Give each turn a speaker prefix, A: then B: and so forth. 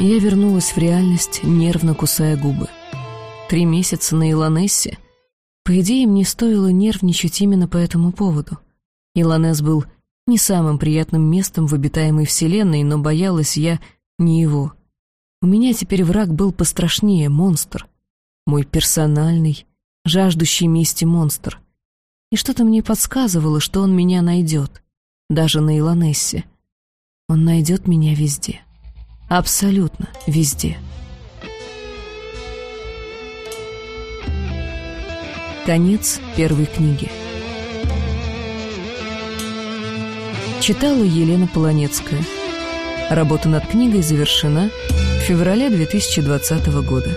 A: Я вернулась в реальность, нервно кусая губы. Три месяца на Илонессе. По идее, мне стоило нервничать именно по этому поводу. Илонес был не самым приятным местом в обитаемой вселенной, но боялась я не его. У меня теперь враг был пострашнее — монстр. Мой персональный, жаждущий мести монстр. И что-то мне подсказывало, что он меня найдет, даже на Илонессе. Он найдет меня везде. Абсолютно везде. Конец первой книги. Читала Елена Полонецкая. Работа над книгой завершена в феврале 2020 года.